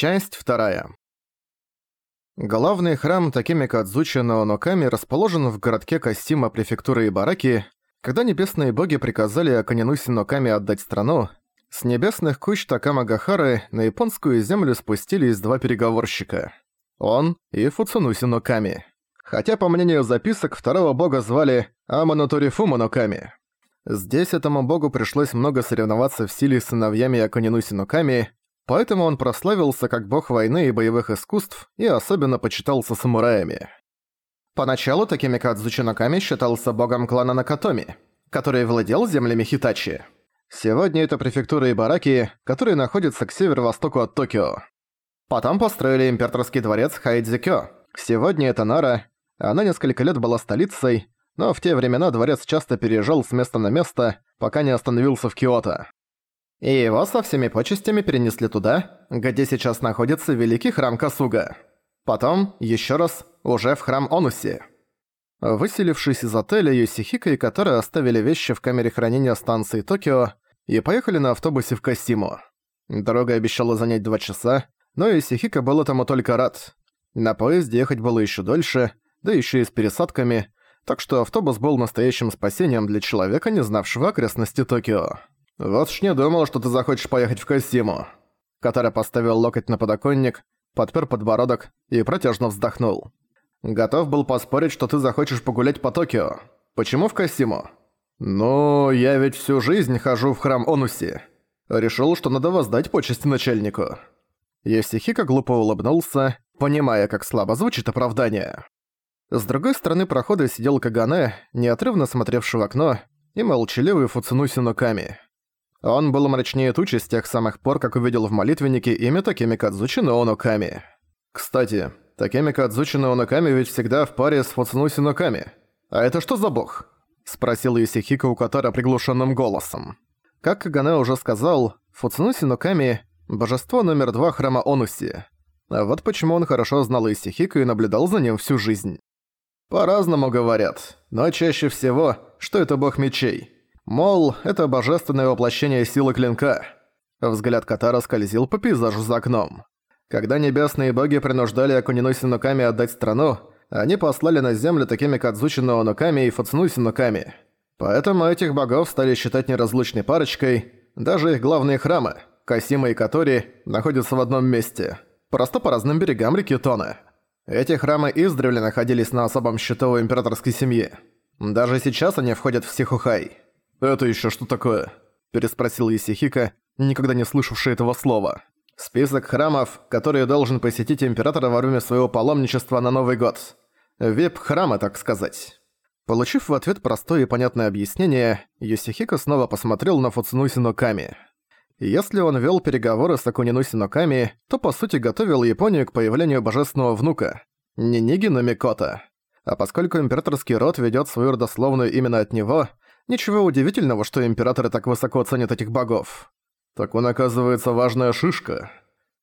Часть вторая. Главный храм Такими Кадзучи на Оноками расположен в городке Касима префектуры Ибараки. Когда небесные боги приказали Аканинуси Ноками отдать страну, с небесных куч Такама Гахары на японскую землю спустились два переговорщика. Он и Фуцунуси Ноками. Хотя, по мнению записок, второго бога звали Амануторифума Ноками. Здесь этому богу пришлось много соревноваться в силе с сыновьями Аканинуси Ноками, Поэтому он прославился как бог войны и боевых искусств и особенно почитался самураями. Поначалу такими Кадзучи Ноками считался богом клана Накатоми, который владел землями Хитачи. Сегодня это префектура Ибараки, которая находится к северо-востоку от Токио. Потом построили императорский дворец Хайдзикё. Сегодня это Нара. Она несколько лет была столицей, но в те времена дворец часто переезжал с места на место, пока не остановился в Киото. И его со всеми почестями перенесли туда, где сейчас находится великий храм Касуга. Потом, еще раз, уже в храм Онуси. Выселившись из отеля, Юсихика и Катара оставили вещи в камере хранения станции Токио и поехали на автобусе в Касиму. Дорога обещала занять два часа, но Юсихика был этому только рад. На поезде ехать было еще дольше, да еще и с пересадками, так что автобус был настоящим спасением для человека, не знавшего окрестности Токио. «Вот ж не думал, что ты захочешь поехать в Касиму». Катара поставил локоть на подоконник, подпер подбородок и протяжно вздохнул. «Готов был поспорить, что ты захочешь погулять по Токио. Почему в Касиму?» «Ну, я ведь всю жизнь хожу в храм Онуси. Решил, что надо воздать почести начальнику». Есихика глупо улыбнулся, понимая, как слабо звучит оправдание. С другой стороны прохода сидел Кагане, неотрывно смотревший в окно, и молчаливый Фуцунуси Ноками. Он был мрачнее тучи с тех самых пор, как увидел в молитвеннике имя Такеми Кадзучи Нооноками. Кстати, Такеми Кадзучи Нооноками ведь всегда в паре с Фуцунуси Ноками. А это что за бог? Спросил Исихико у Катара приглушенным голосом. Как Кагане уже сказал, Фуцунуси Ноками – божество номер два храма Онуси. А вот почему он хорошо знал Исихико и наблюдал за ним всю жизнь. По-разному говорят, но чаще всего, что это бог мечей – Мол, это божественное воплощение силы клинка. Взгляд Катара скользил по пейзажу за окном. Когда небесные боги принуждали Акунинуси Нуками отдать страну, они послали на землю такими Кадзучи Нуками и Фуцнуси Нуками. Поэтому этих богов стали считать неразлучной парочкой, даже их главные храмы, Касима и Катори, находятся в одном месте, просто по разным берегам реки Тона. Эти храмы издревле находились на особом счету у императорской семьи. Даже сейчас они входят в Сихухай. «Это еще что такое?» – переспросил Исихика, никогда не слышавший этого слова. «Список храмов, которые должен посетить император во время своего паломничества на Новый год. Вип-храмы, так сказать». Получив в ответ простое и понятное объяснение, Юсихико снова посмотрел на Фуцунуси Ноками. Если он вел переговоры с Акунинуси Ноками, то по сути готовил Японию к появлению божественного внука, Ниниги Номикота. А поскольку императорский род ведет свою родословную именно от него, Ничего удивительного, что императоры так высоко ценят этих богов. Так он, оказывается, важная шишка.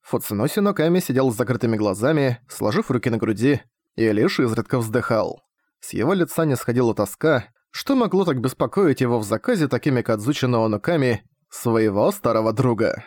Фуциноси Ноками сидел с закрытыми глазами, сложив руки на груди, и лишь изредка вздыхал. С его лица не сходила тоска, что могло так беспокоить его в заказе такими Кадзучи Ноками, своего старого друга.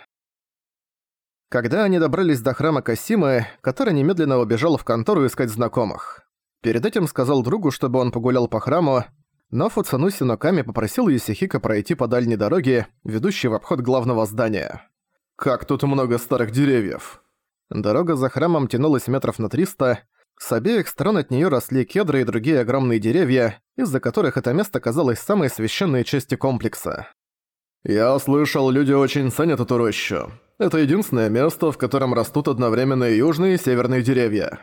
Когда они добрались до храма Касимы, который немедленно убежал в контору искать знакомых. Перед этим сказал другу, чтобы он погулял по храму, но Фуцануси Ноками попросил Юсихика пройти по дальней дороге, ведущей в обход главного здания. «Как тут много старых деревьев!» Дорога за храмом тянулась метров на 300, с обеих сторон от нее росли кедры и другие огромные деревья, из-за которых это место казалось самой священной частью комплекса. «Я слышал, люди очень ценят эту рощу. Это единственное место, в котором растут одновременно южные и северные деревья»,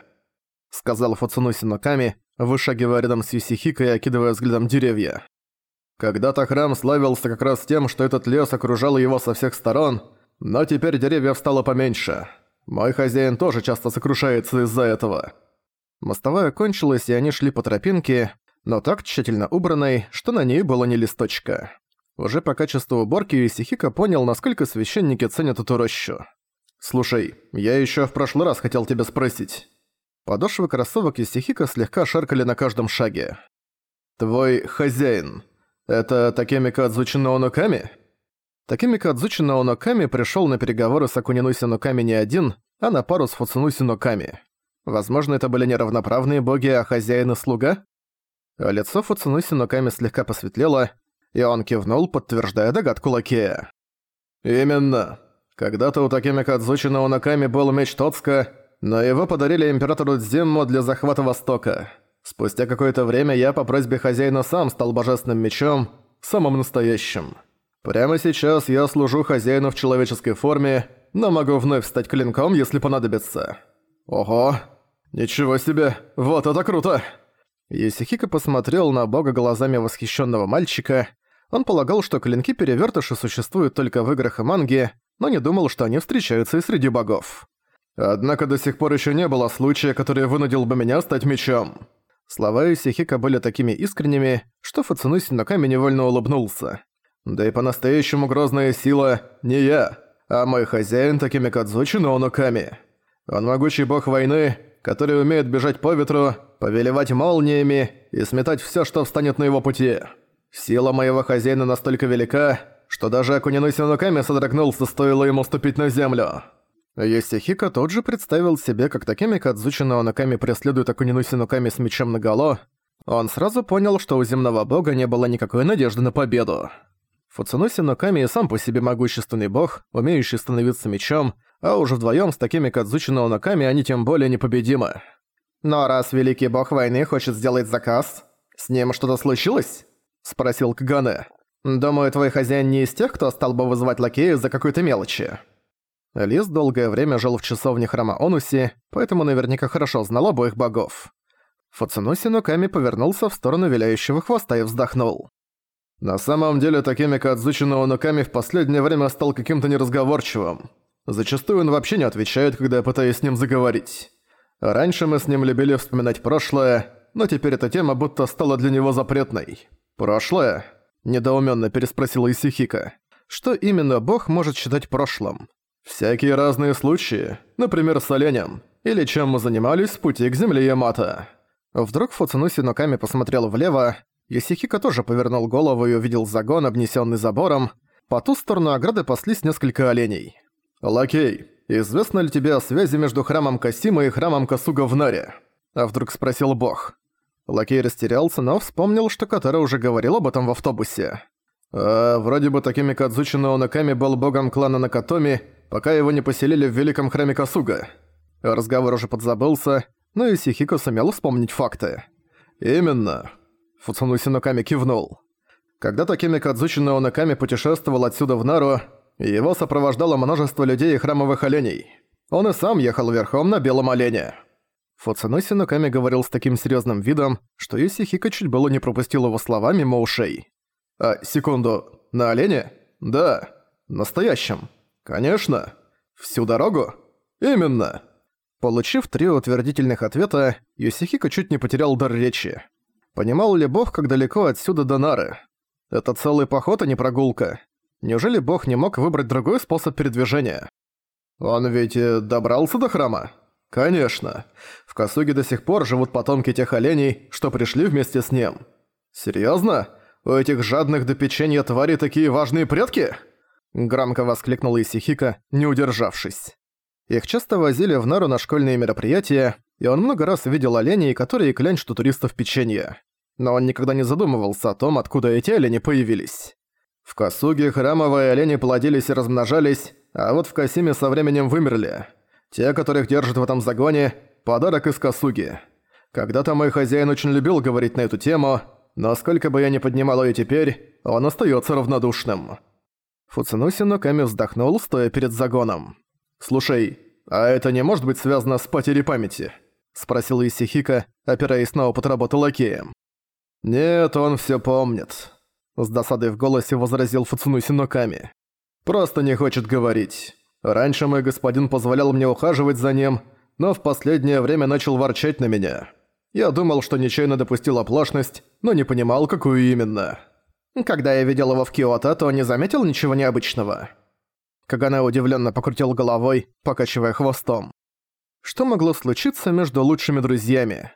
сказал Фуцунуси Ноками, вышагивая рядом с Юсихико и окидывая взглядом деревья. Когда-то храм славился как раз тем, что этот лес окружал его со всех сторон, но теперь деревьев стало поменьше. Мой хозяин тоже часто сокрушается из-за этого. Мостовая кончилась, и они шли по тропинке, но так тщательно убранной, что на ней было не листочка. Уже по качеству уборки Юсихика понял, насколько священники ценят эту рощу. «Слушай, я ещё в прошлый раз хотел тебя спросить. Подошвы кроссовок Исихика слегка шаркали на каждом шаге. «Твой хозяин. Это Такеми Кадзучи Наоноками?» Такими Кадзучи Наоноками пришёл на переговоры с Акунинуси Ноками не один, а на пару с Фуцунуси Ноками. Возможно, это были не равноправные боги, а хозяин и слуга? Лицо Фуцунуси Ноками слегка посветлело, и он кивнул, подтверждая догадку Лакея. «Именно. Когда-то у Такеми Кадзучи на Унаками был меч Тоцка, но его подарили императору Дзиммо для захвата Востока. Спустя какое-то время я по просьбе хозяина сам стал божественным мечом, самым настоящим. Прямо сейчас я служу хозяину в человеческой форме, но могу вновь стать клинком, если понадобится. Ого! Ничего себе! Вот это круто!» Есихико посмотрел на бога глазами восхищенного мальчика. Он полагал, что клинки-перевертыши существуют только в играх и манге, но не думал, что они встречаются и среди богов. Однако до сих пор еще не было случая, который вынудил бы меня стать мечом. Слова Исихика были такими искренними, что Фуцуну Синоками невольно улыбнулся. Да и по-настоящему грозная сила не я, а мой хозяин Такими Кадзучи Ноунуками. Он могучий бог войны, который умеет бежать по ветру, повелевать молниями и сметать все, что встанет на его пути. Сила моего хозяина настолько велика, что даже Акунину Синуками содрогнулся, стоило ему ступить на землю. Йосихико тут же представил себе, как такими Кадзучи Наонаками преследует Акунину Синуками с мечом наголо. Он сразу понял, что у земного бога не было никакой надежды на победу. Фуцуноси Ноками и сам по себе могущественный бог, умеющий становиться мечом, а уже вдвоем с такими Кадзучи Наонаками они тем более непобедимы. «Но раз великий бог войны хочет сделать заказ, с ним что-то случилось?» – спросил Кагане. «Думаю, твой хозяин не из тех, кто стал бы вызывать лакея за какой-то мелочи». Лис долгое время жил в часовне храма Онуси, поэтому наверняка хорошо знал обоих богов. Фуцунуси Нуками повернулся в сторону виляющего хвоста и вздохнул. «На самом деле, такими Кадзучи Нуками в последнее время стал каким-то неразговорчивым. Зачастую он вообще не отвечает, когда я пытаюсь с ним заговорить. Раньше мы с ним любили вспоминать прошлое, но теперь эта тема будто стала для него запретной. «Прошлое?» – недоуменно переспросила Исихика. «Что именно Бог может считать прошлым?» Всякие разные случаи, например, с оленем, или чем мы занимались в пути к земле Ямато. Вдруг Фуцунуси Ноками посмотрел влево, Ясихика тоже повернул голову и увидел загон, обнесенный забором. По ту сторону ограды паслись несколько оленей. «Лакей, известно ли тебе о связи между храмом Касима и храмом Касуга в Наре?» А вдруг спросил бог. Лакей растерялся, но вспомнил, что Катара уже говорил об этом в автобусе. «А, вроде бы такими Кадзучи Наонаками был богом клана Накатоми, пока его не поселили в великом храме Касуга. Разговор уже подзабылся, но и сумел вспомнить факты. «Именно». Фуцунуси Ноками кивнул. Когда Такими Кадзучи Наонаками путешествовал отсюда в Нару, его сопровождало множество людей и храмовых оленей. Он и сам ехал верхом на белом олене. Фуцунуси Ноками говорил с таким серьезным видом, что Исихико чуть было не пропустил его слова мимо ушей. «А, секунду, на олене? Да, настоящем. «Конечно. Всю дорогу? Именно!» Получив три утвердительных ответа, Юсихико чуть не потерял дар речи. Понимал ли бог, как далеко отсюда до Нары? Это целый поход, а не прогулка. Неужели бог не мог выбрать другой способ передвижения? Он ведь э, добрался до храма? Конечно. В Касуге до сих пор живут потомки тех оленей, что пришли вместе с ним. Серьезно? У этих жадных до печенья тварей такие важные предки? Громко воскликнула Исихика, не удержавшись. Их часто возили в Нару на школьные мероприятия, и он много раз видел оленей, которые клянчат у туристов печенье. Но он никогда не задумывался о том, откуда эти олени появились. В Касуге храмовые олени плодились и размножались, а вот в Касиме со временем вымерли. Те, которых держат в этом загоне – подарок из Касуги. Когда-то мой хозяин очень любил говорить на эту тему, но сколько бы я ни поднимал её теперь, он остаётся равнодушным. Фуцинуси Ноками вздохнул, стоя перед загоном. «Слушай, а это не может быть связано с потерей памяти?» Спросил Исихика, опираясь на опыт работы лакеем. «Нет, он всё помнит», — с досадой в голосе возразил Фуцинуси Ноками. «Просто не хочет говорить. Раньше мой господин позволял мне ухаживать за ним, но в последнее время начал ворчать на меня. Я думал, что нечаянно допустил оплошность, но не понимал, какую именно». Когда я видел его в Киото, то не заметил ничего необычного. Кагане удивленно покрутил головой, покачивая хвостом. Что могло случиться между лучшими друзьями?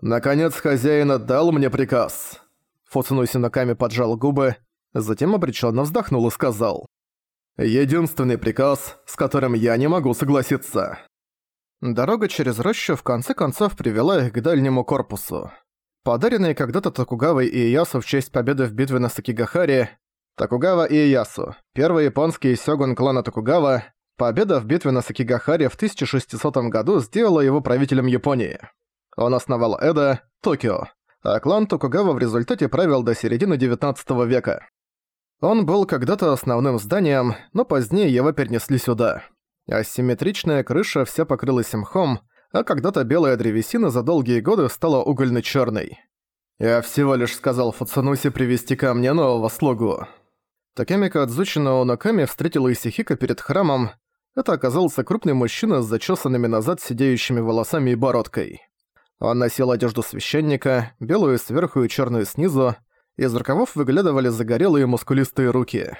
Наконец хозяин отдал мне приказ. Фуцунуси Наками поджал губы, затем обреченно вздохнул и сказал. «Единственный приказ, с которым я не могу согласиться». Дорога через рощу в конце концов привела их к дальнему корпусу. Подаренные когда-то Токугавой и Иясу в честь победы в битве на Сакигахаре, Токугава и Иясу, первый японский сёгун клана Токугава, победа в битве на Сакигахаре в 1600 году сделала его правителем Японии. Он основал Эда, Токио, а клан Токугава в результате правил до середины 19 века. Он был когда-то основным зданием, но позднее его перенесли сюда. Асимметричная крыша вся покрылась мхом, а когда-то белая древесина за долгие годы стала угольно-чёрной. «Я всего лишь сказал Фуцануси привести ко мне нового слугу». Такемика Адзучина Оноками встретила Исихика перед храмом. Это оказался крупный мужчина с зачесанными назад сидеющими волосами и бородкой. Он носил одежду священника, белую сверху и черную снизу, из рукавов выглядывали загорелые мускулистые руки.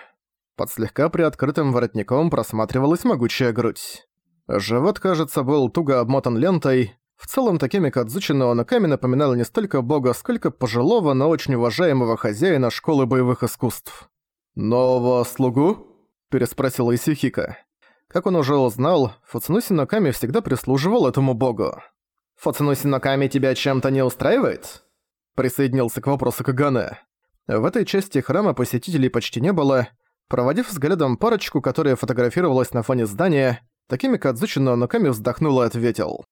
Под слегка приоткрытым воротником просматривалась могучая грудь. Живот, кажется, был туго обмотан лентой. В целом, такими Кадзучи Наонаками напоминал не столько бога, сколько пожилого, но очень уважаемого хозяина школы боевых искусств. «Нового слугу?» – переспросил Исихика. Как он уже узнал, Фуцунуси Ноками всегда прислуживал этому богу. «Фуцунуси Ноками тебя чем-то не устраивает?» присоединился к вопросу Кагане. В этой части храма посетителей почти не было. Проводив взглядом парочку, которая фотографировалась на фоне здания, такими Кадзучи Ноками вздохнул и ответил.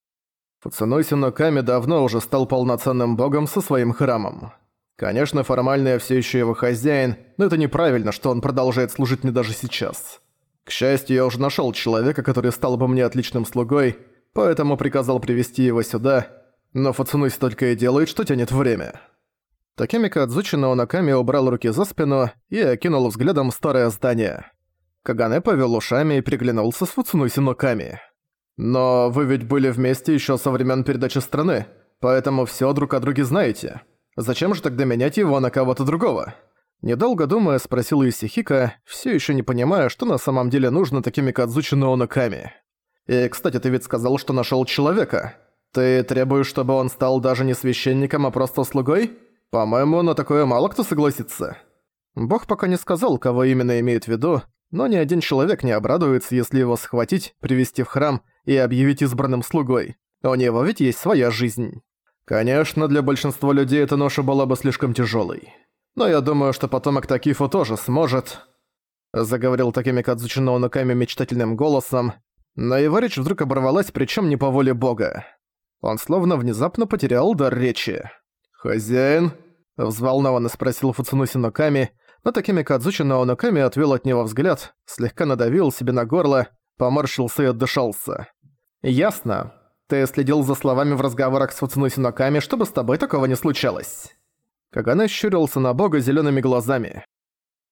Фуцунойси Ноками давно уже стал полноценным богом со своим храмом. Конечно, формально я всё ещё его хозяин, но это неправильно, что он продолжает служить мне даже сейчас. К счастью, я уже нашёл человека, который стал бы мне отличным слугой, поэтому приказал привести его сюда, но Фуцунусь только и делает, что тянет время. Такемика Адзучи Наонаками убрал руки за спину и окинул взглядом старое здание. Кагане повел ушами и приглянулся с Фуцунуси Ноками. «Но вы ведь были вместе еще со времен передачи страны, поэтому все друг о друге знаете. Зачем же тогда менять его на кого-то другого?» Недолго думая, спросил Исихика, все еще не понимая, что на самом деле нужно такими Кадзучи Наонаками. «И, кстати, ты ведь сказал, что нашел человека. «Ты требуешь, чтобы он стал даже не священником, а просто слугой? По-моему, на такое мало кто согласится». Бог пока не сказал, кого именно имеет в виду, но ни один человек не обрадуется, если его схватить, привести в храм и объявить избранным слугой. У него ведь есть своя жизнь. Конечно, для большинства людей эта ноша была бы слишком тяжелой. Но я думаю, что потомок Такифу тоже сможет... Заговорил такими Кадзучино Нуками мечтательным голосом, но его речь вдруг оборвалась, причем не по воле бога. Он словно внезапно потерял дар речи. «Хозяин?» – взволнованно спросил Фуцунуси Ноками, но такими Кадзучи Наоноками отвел от него взгляд, слегка надавил себе на горло, поморщился и отдышался. «Ясно. Ты следил за словами в разговорах с Фуцунуси Ноками, чтобы с тобой такого не случалось». Кагана щурился на бога зелеными глазами.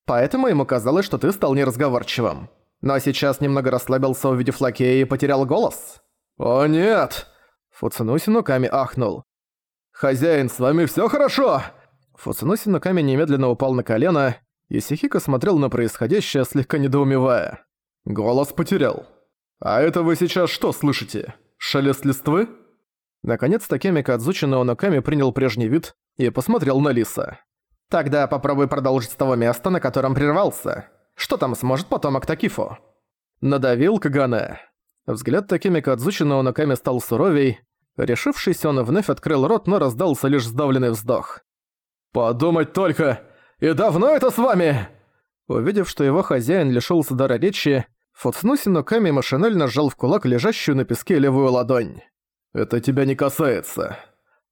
«Поэтому ему казалось, что ты стал неразговорчивым. Но сейчас немного расслабился, увидев лакея и потерял голос?» «О нет!» Фуцунуси Нуками ахнул. «Хозяин, с вами всё хорошо?» Фуцунуси Нуками немедленно упал на колено, и Сихико смотрел на происходящее, слегка недоумевая. Голос потерял. «А это вы сейчас что слышите? Шелест листвы?» Наконец-то Такеми Кадзучи Наоноками принял прежний вид и посмотрел на Лиса. «Тогда попробуй продолжить с того места, на котором прервался. Что там сможет потомок Такифу?» Надавил Кагане. Взгляд Такими Кадзучи Наоноками стал суровей, Решившись, он вновь открыл рот, но раздался лишь сдавленный вздох. «Подумать только! И давно это с вами?» Увидев, что его хозяин лишился дара речи, Фуцнуси Ноками машинально сжал в кулак лежащую на песке левую ладонь. «Это тебя не касается»,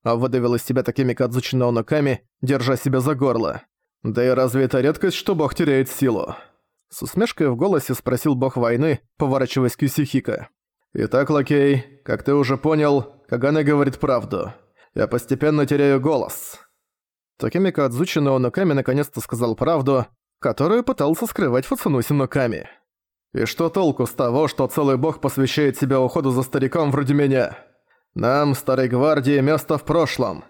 а выдавил из себя такими Кадзучи Ноками, держа себя за горло. «Да и разве это редкость, что бог теряет силу?» С усмешкой в голосе спросил бог войны, поворачиваясь к Юсихика. «Итак, лакей, как ты уже понял, Кагане говорит правду. Я постепенно теряю голос». Такими Кадзучи Наоноками наконец-то сказал правду, которую пытался скрывать Фуцунуси Ноками. «И что толку с того, что целый бог посвящает себя уходу за стариком вроде меня? Нам, Старой Гвардии, место в прошлом.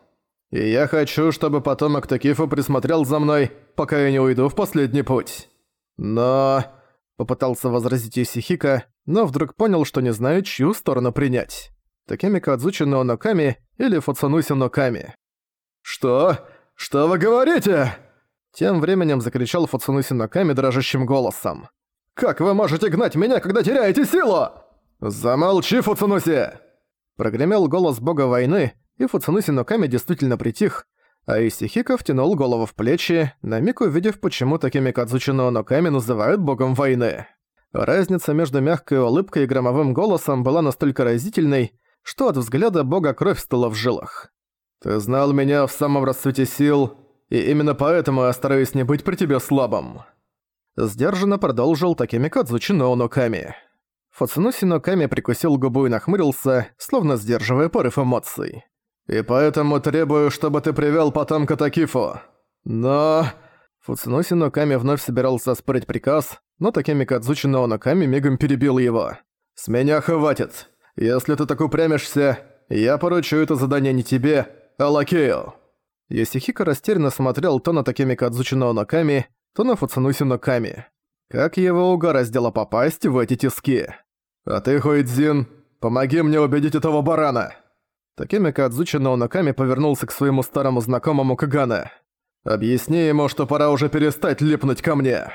И я хочу, чтобы потомок Такифу присмотрел за мной, пока я не уйду в последний путь. Но...» Попытался возразить Исихика, но вдруг понял, что не знает, чью сторону принять такими Кадзучи Ноками или Фуцануси Ноками. «Что? Что вы говорите?» Тем временем закричал Фуцануси Ноками дрожащим голосом. «Как вы можете гнать меня, когда теряете силу?» «Замолчи, Фуцануси!» Прогремел голос бога войны, и Фуцунуси Ноками действительно притих, а Исихика втянул голову в плечи, на миг увидев, почему такими Кадзучи Ноками называют богом войны. Разница между мягкой улыбкой и громовым голосом была настолько разительной, что от взгляда бога кровь стыла в жилах. «Ты знал меня в самом расцвете сил, и именно поэтому я стараюсь не быть при тебе слабым». Сдержанно продолжил такими Кадзучи Ноками. Фуцунуси Ноками прикусил губу и нахмурился, словно сдерживая порыв эмоций. «И поэтому требую, чтобы ты привёл потомка Такифу. Но...» Фуцунуси Ноками вновь собирался оспорить приказ, но Такими Кадзучи Ноками мигом перебил его. «С меня хватит. Если ты так упрямишься, я поручу это задание не тебе, а Лакею». Йосихико растерянно смотрел то на Такими Кадзучи Ноками, то на Фуцунуси Ноками. Как его угораздило попасть в эти тиски? «А ты, Хуидзин, помоги мне убедить этого барана!» Такими Кадзучи Ноками повернулся к своему старому знакомому Кагана. «Объясни ему, что пора уже перестать липнуть ко мне!»